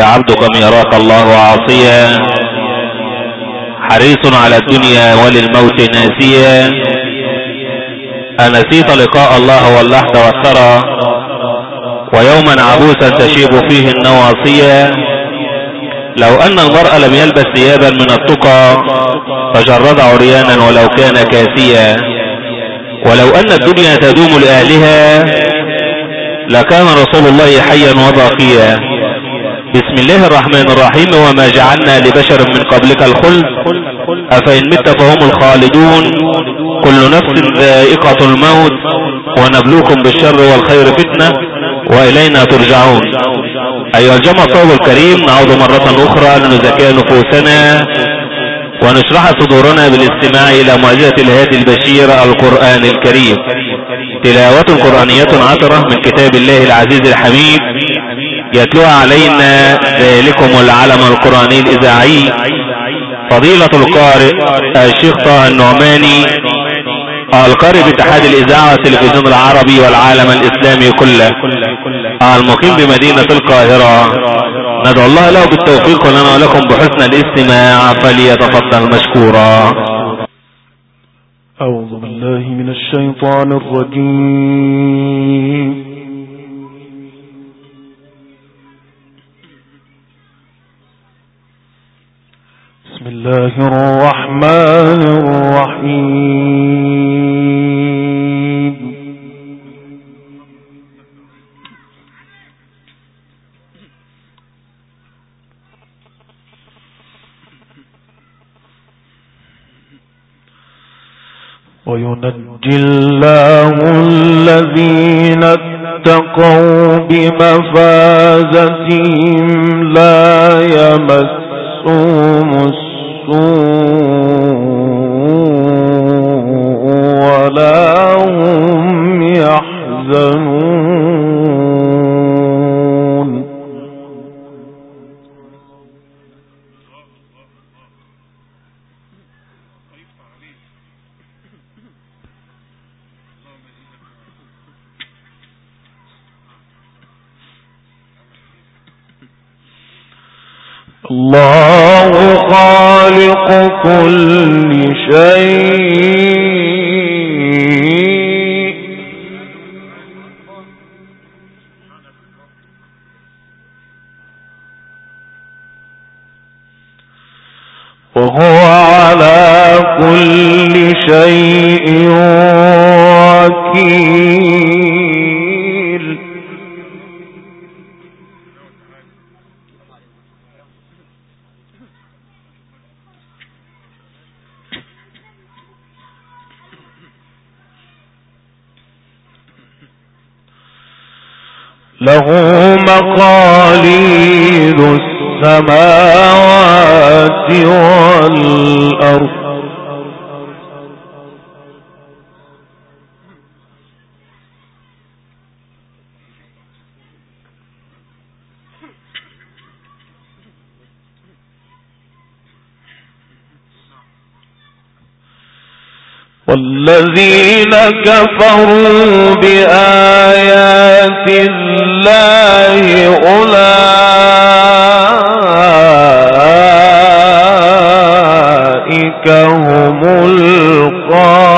عبدكم يراك الله عاصيا. حريص على الدنيا وللموت ناسيا. أنسيت لقاء الله واللحظة والثرى. ويوما عبوسا تشيب فيه النواصية لو أن المرء لم يلبس ثيابا من التقى فجرد عريانا ولو كان كاسيا. ولو أن الدنيا تدوم لأهلها لكان رسول الله حيا وباقيا. بسم الله الرحمن الرحيم وما جعلنا لبشر من قبلك الخلد. أفإن مت فهم الخالدون. كل نفس ذائقة الموت. ونبلوكم بالشر والخير فتنة. وإلينا ترجعون. أيها الجمع الطيب الكريم نعود مرة أخرى لنزكي نفوسنا. ونشرح صدورنا بالاستماع إلى معجزة الهادي البشير القرآن الكريم. تلاوة قرآنية عطرة من كتاب الله العزيز الحميد. يتلوها علينا ذلكم العلم القرآني الإذاعي. فضيلة القارئ الشيخ طه النعماني القارئ باتحاد الإذاعة والتلفزيون العربي والعالم الإسلامي كله المقيم بمدينة القاهرة. ندعو الله له بالتوفيق لنا ولكم بحسن الاستماع فليتفضل مشكورا. أعوذ بالله من الشيطان الرجيم. الله الرحمن الرحيم. وينجي الله الذين اتقوا بمفازتهم لا يمسهم السوء وهو على كل شيء وكيل. له مقاليد السماوات والذين كفروا بآيات الله أولئك هم الخاسرون.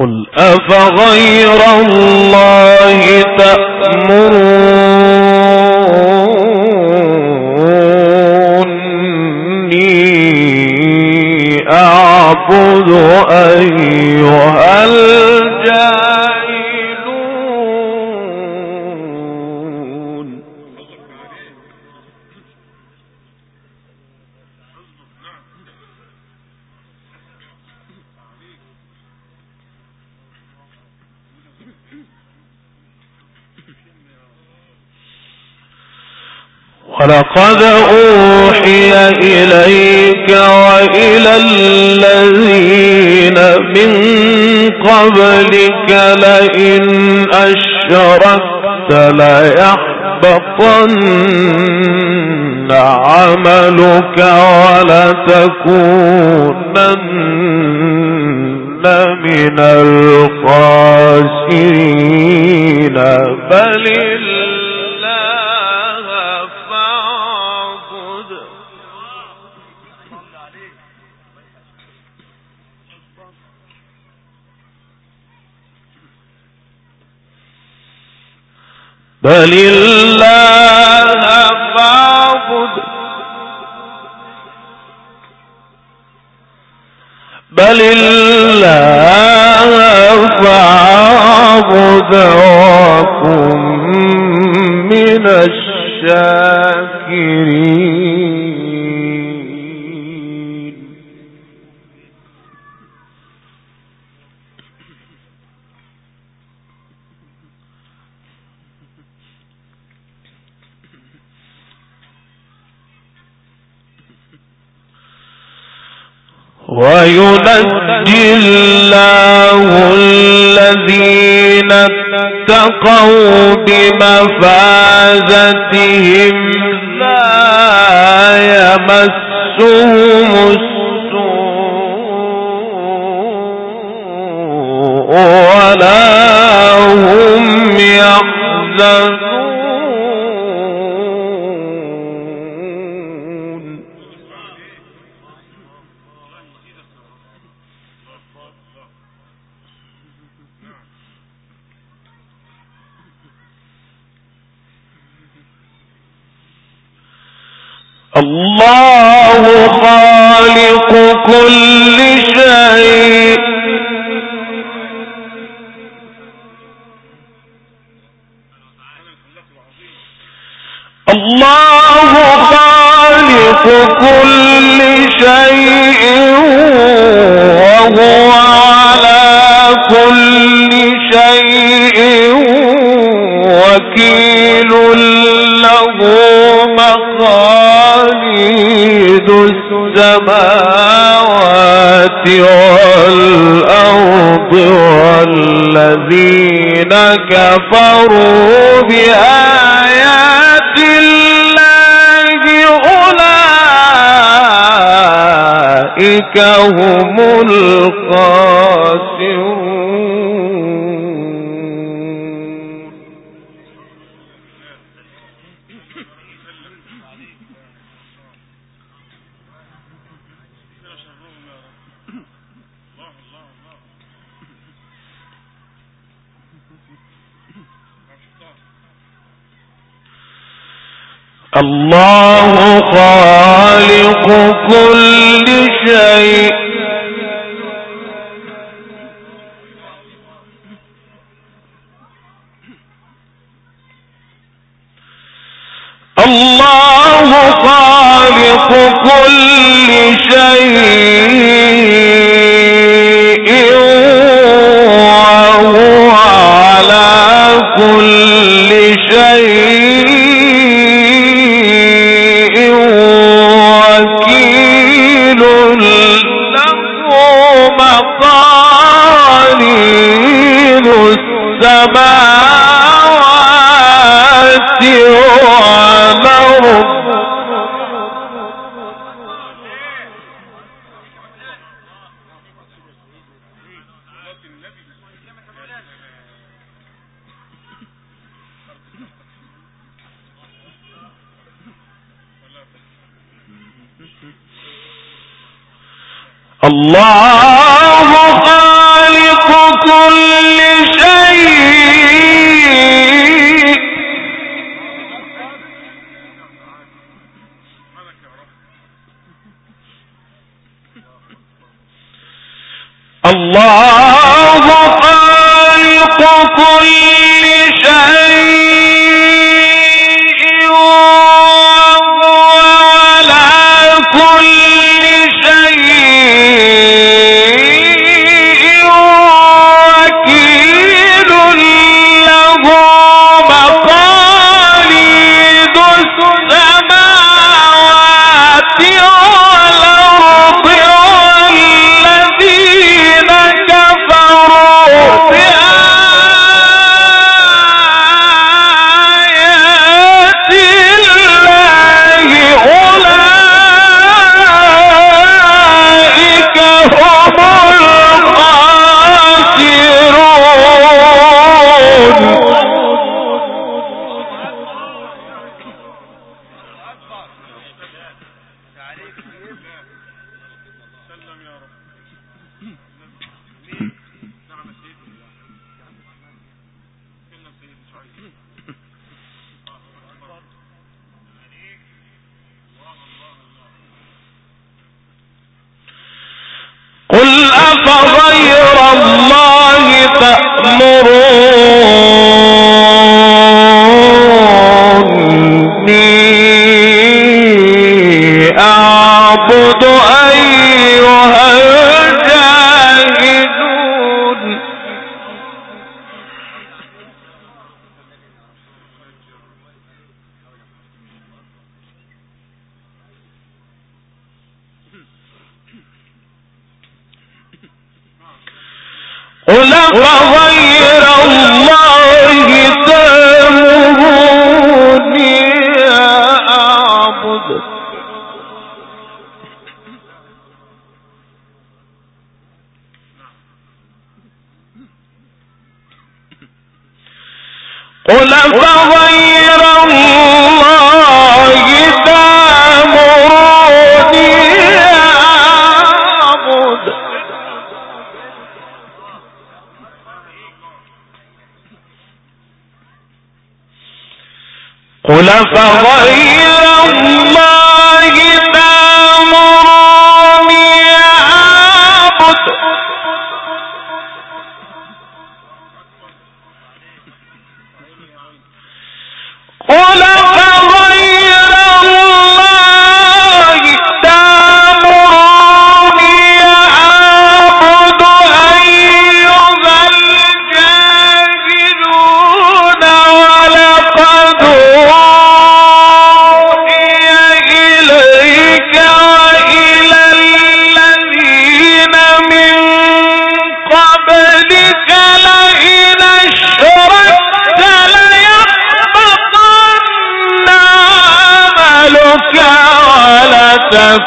قل أفغير الله تأمروني أعبد أيها الجاهلون ولقد أوحي إليك وإلى الذين من قبلك لئن أشركت ليحبطن عملك ولتكونن من الخاسرين. بل بل اللہ بمفازتهم لا يمسهم الله خالق كل شيء. كفروا بآيات الله أولئك هم الله خالق كل شيء. الله خالق كل شيء. أفغير قل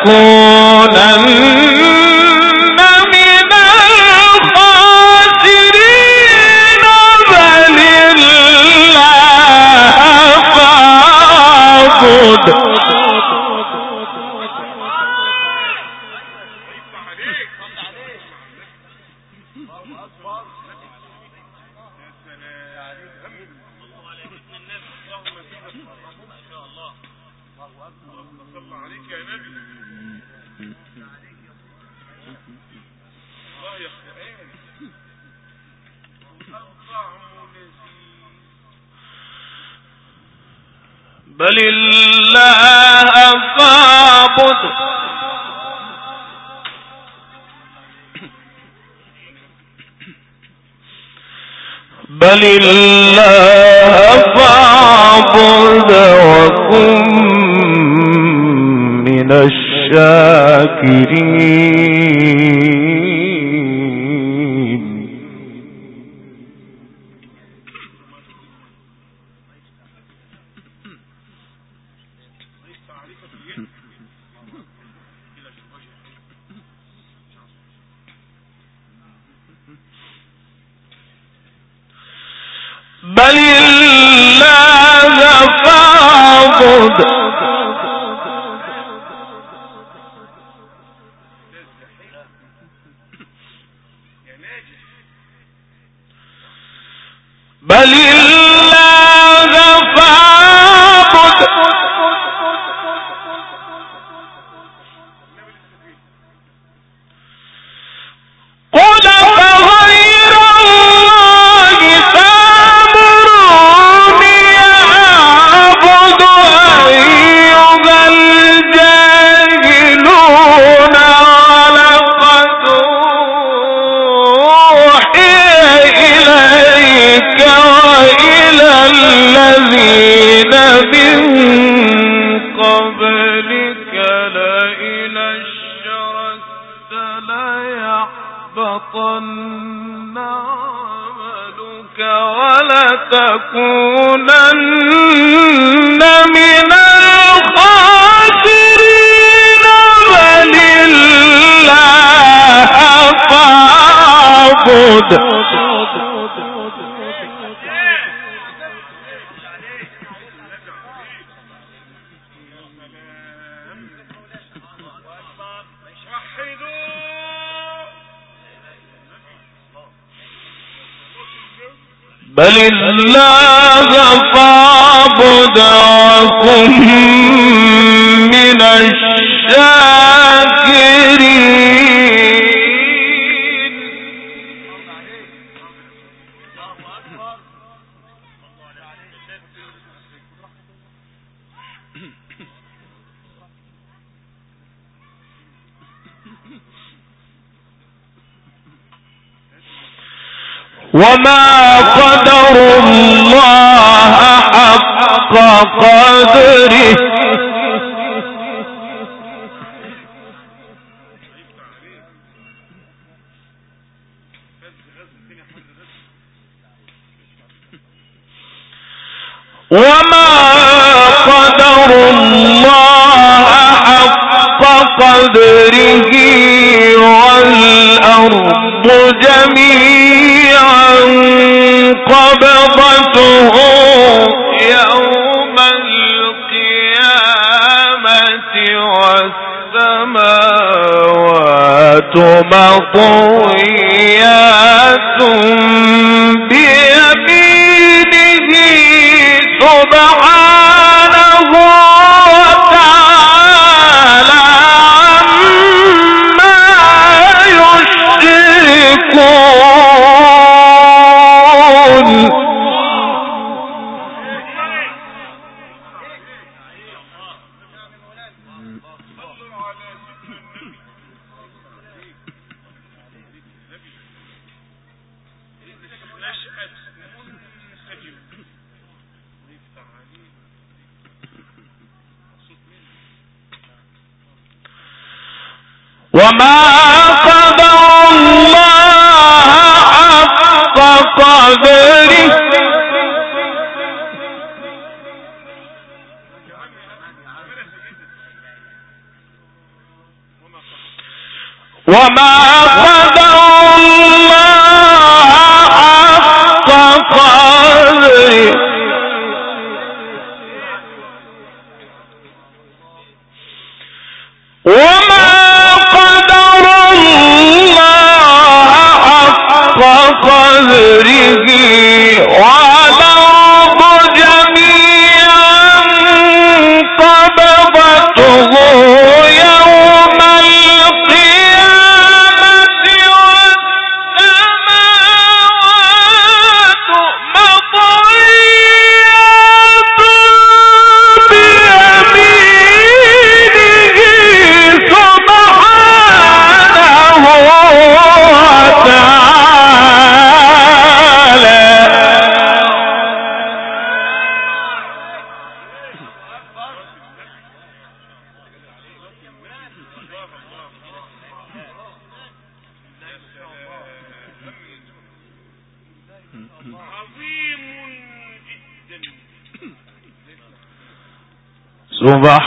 ولتكونن الله فاعبد وكن من الشاكرين. وما مطويات وما قدر الله حق قدره وما قدر الله حق قدره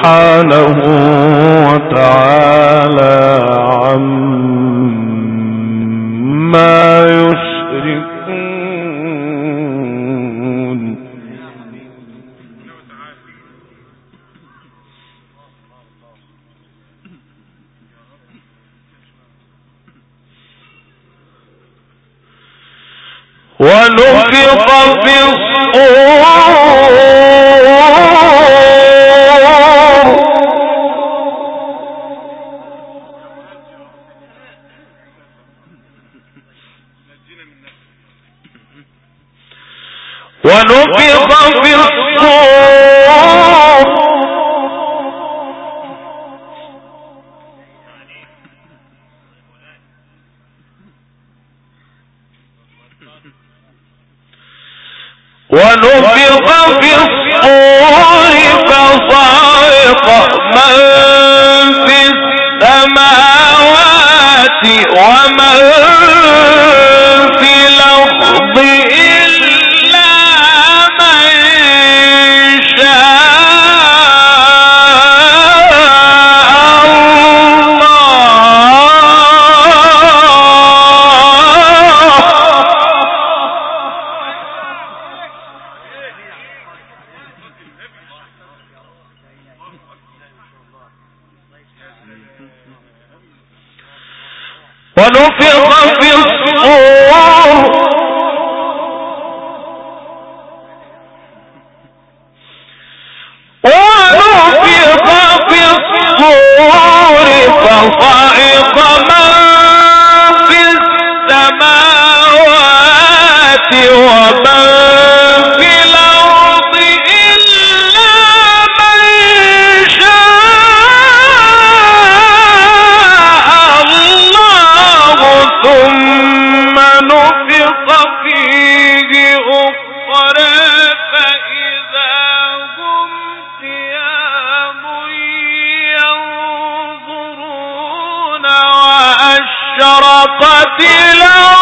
سبحانه وتعالى عما يشركون. ونفق في الصور. في أشرقت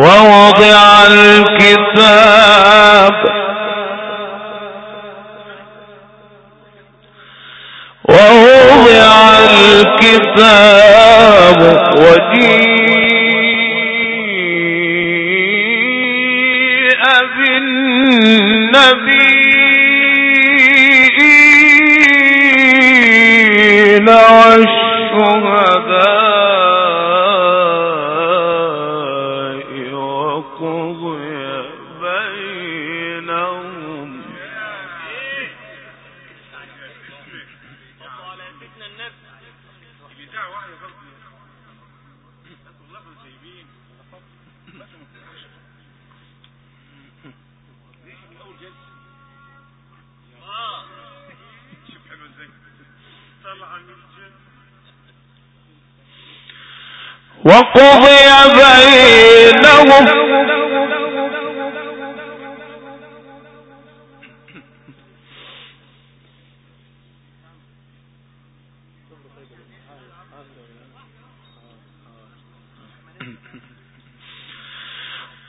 ووضع الكتاب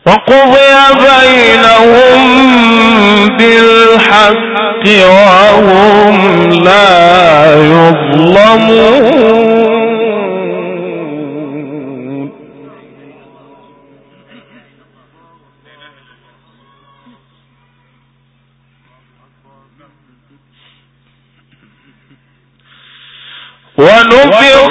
وقضي بينهم بالحق وهم لا يظلمون. ونفق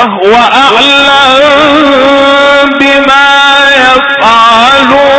وهو أعلم بما يفعلون.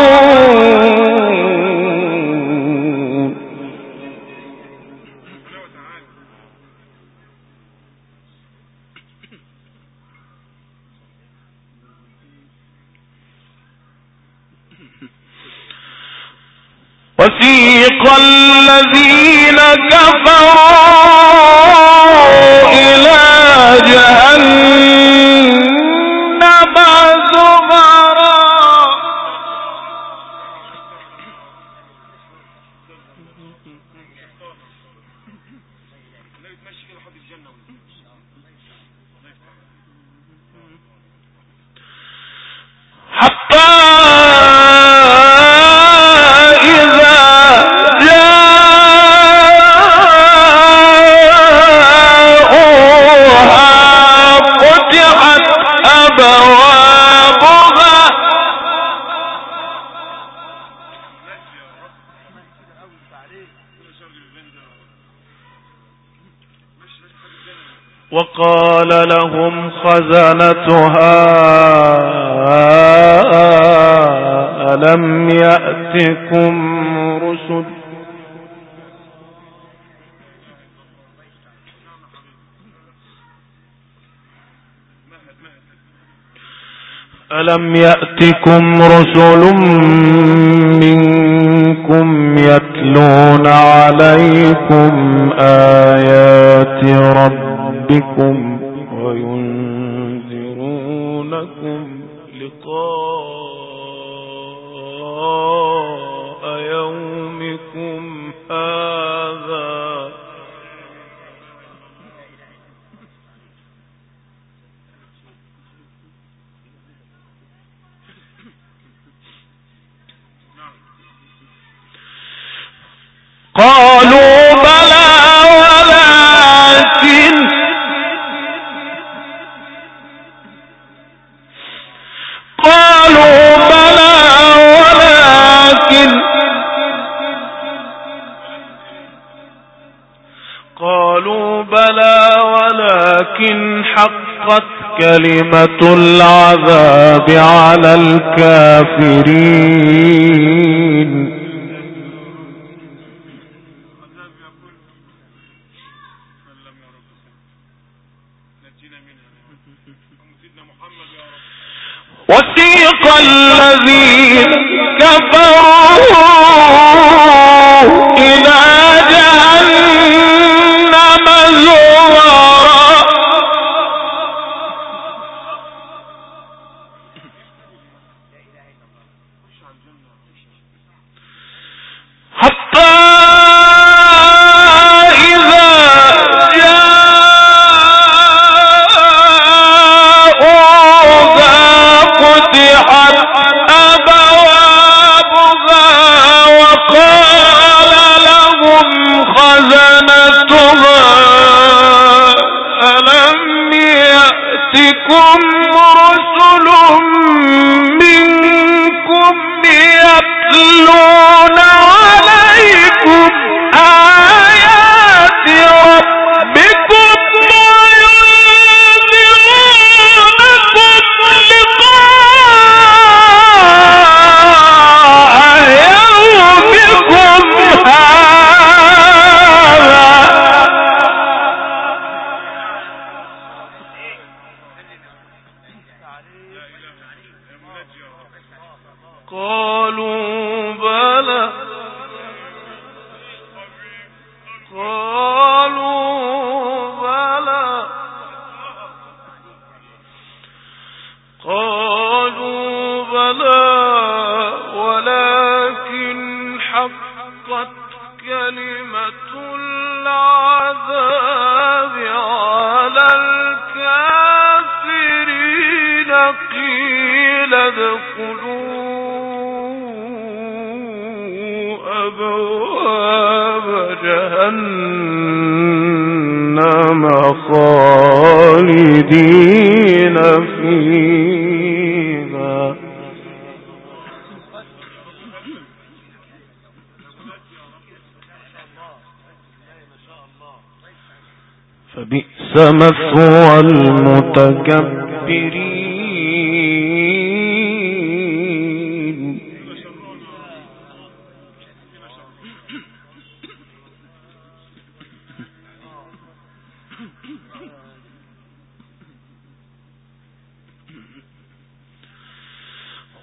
لهم خزنتها ألم يأتكم رسل ألم يأتكم رسل منكم يتلون عليكم آيات ربكم وينذرونكم لقاء يومكم هذا. قالوا بلى ولكن حقت كلمة العذاب على الكافرين. وثيق الذين كفروا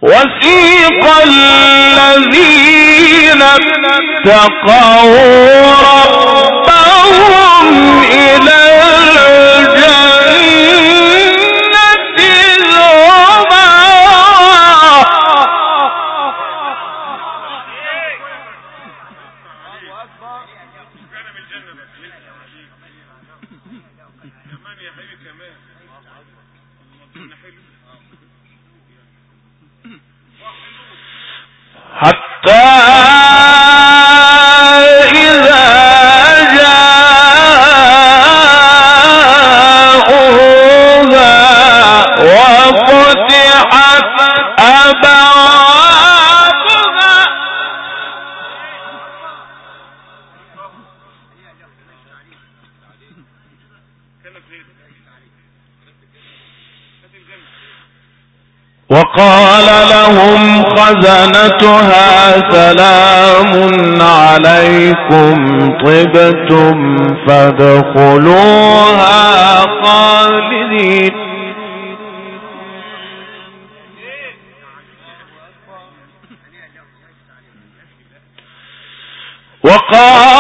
وسيق الذين اتقوا ربهم إلى خزنتها سلام عليكم طبتم فادخلوها خالدين. وقال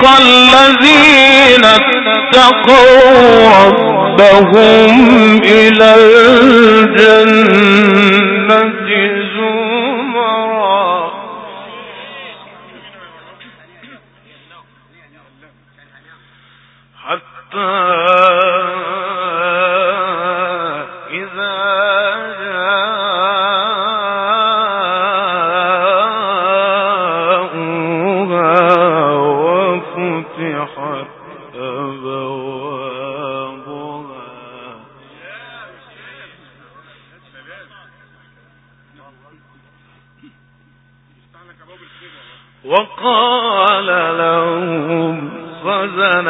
وفق الذين اتقوا ربهم إلى الجنة. حزنا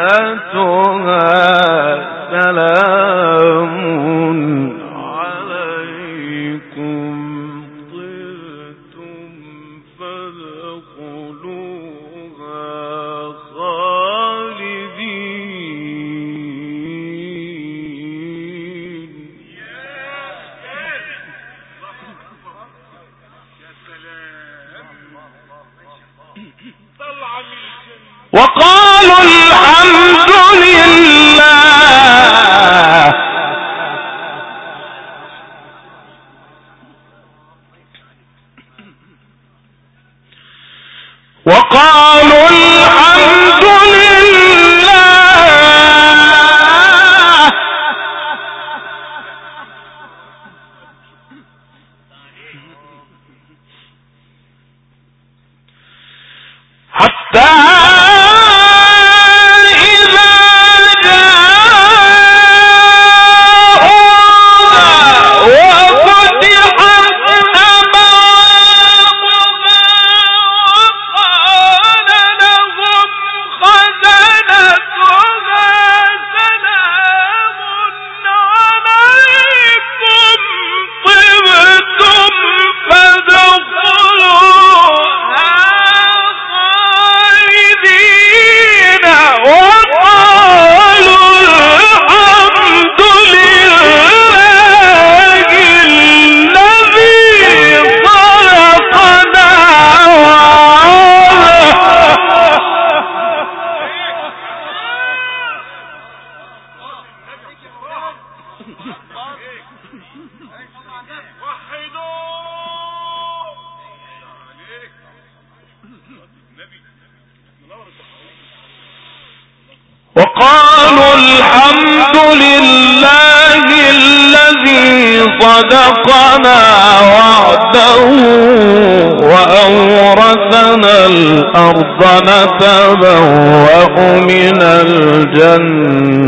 نتبوأ من الجنة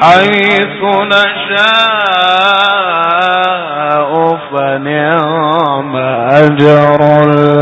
حيث نشاء فنعم أجر الله.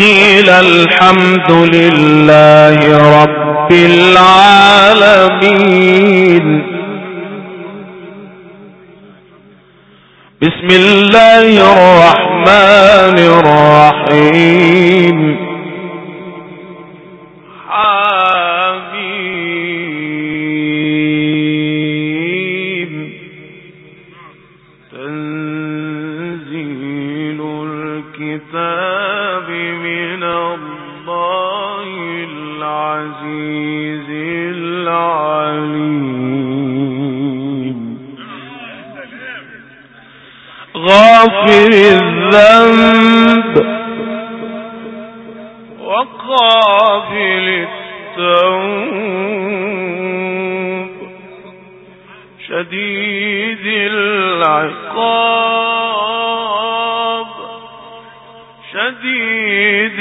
قيل الحمد لله رب العالمين. بسم الله الرحمن الرحيم. الذنب وقابل التوب شديد العقاب شديد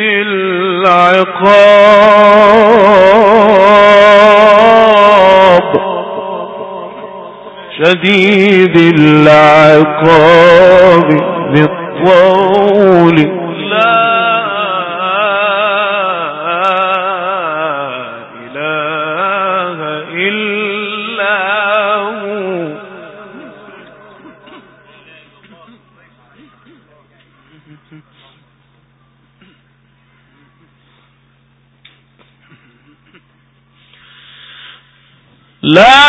العقاب شديد العقاب لا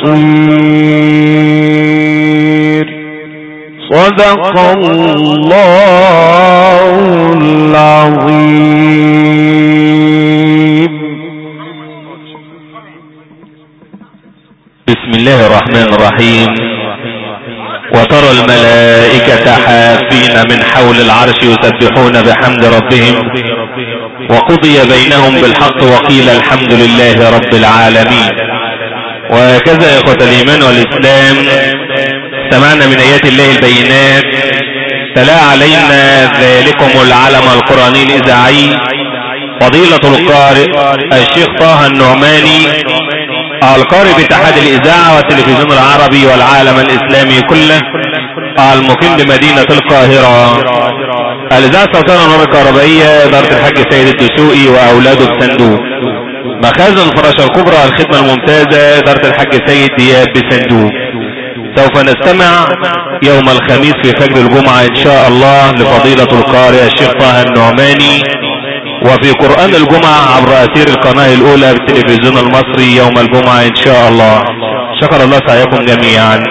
بصير صدق الله العظيم بسم الله الرحمن الرحيم. وترى الملائكة حافين من حول العرش يسبحون بحمد ربهم. وقضي بينهم بالحق وقيل الحمد لله رب العالمين. وهكذا يا إخوة الإيمان والإسلام سمعنا من آيات الله البينات تلا علينا ذلكم العلم القرآني الإذاعي فضيلة القارئ الشيخ طه النعماني القارئ باتحاد الإذاعة والتلفزيون العربي والعالم الإسلامي كله المقيم بمدينة القاهرة. الإذاعة الصوتية النور الكهربائية إدارة الحاج سيد الدسوقي وأولاده بصندوق مخازن الفراشة الكبرى الخدمة الممتازة إدارة الحاج سيد دياب بصندوق. سوف نستمع يوم الخميس في فجر الجمعة إن شاء الله لفضيلة القارئ الشيخ طه النعماني. وفي قرآن الجمعة عبر أثير القناة الأولى بالتلفزيون المصري يوم الجمعة إن شاء الله. شكر الله سعيكم جميعا.